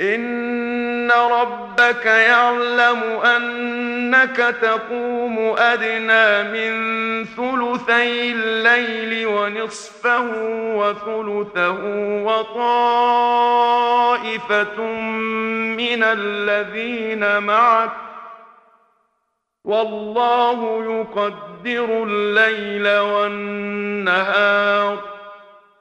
ان ربك يعلم انك تقوم ادنى من ثلثي الليل ونصفه وثلثه وطائفة من الذين معك والله يقدر الليل والنهار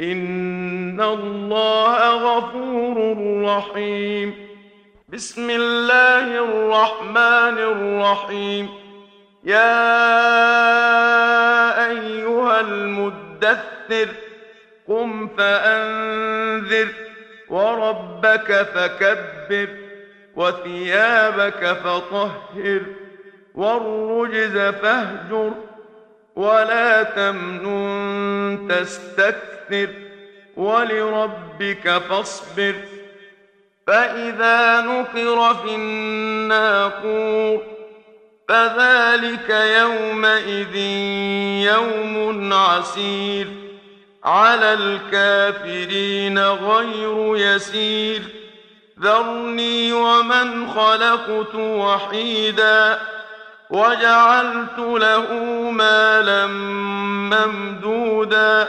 ان الله غفور رحيم. بسم الله الرحمن الرحيم. يا ايها المدثر قم فانذر وربك فكبر وثيابك فطهر والرجز فاهجر ولا تمنن تستكثر. فاستكبر ولربك فاصبر فإذا نقر في الناقور فذلك يومئذ يوم عسير على الكافرين غير يسير ذرني ومن خلقت وحيدا وجعلت له مالا ممدودا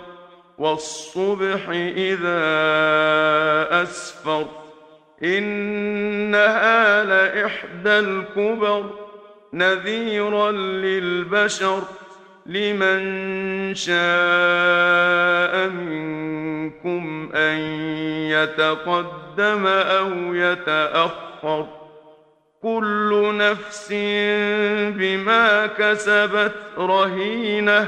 والصبح إذا أسفر إنها لإحدى الكبر نذيرا للبشر لمن شاء منكم أن يتقدم أو يتأخر. كل نفس بما كسبت رهينة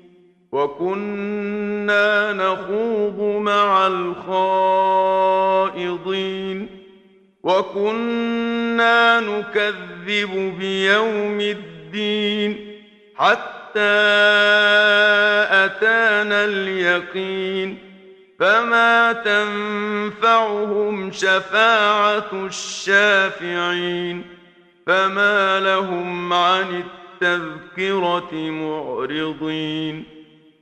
وَكُنَّا نَخُوضُ مَعَ الْخَائِضِينَ وَكُنَّا نُكَذِّبُ بِيَوْمِ الدِّينِ حَتَّى أَتَانَا الْيَقِينُ فَمَا تَنفَعُهُمْ شَفَاعَةُ الشَّافِعِينَ فَمَا لَهُمْ عَنِ التَّذْكِرَةِ مُعْرِضِينَ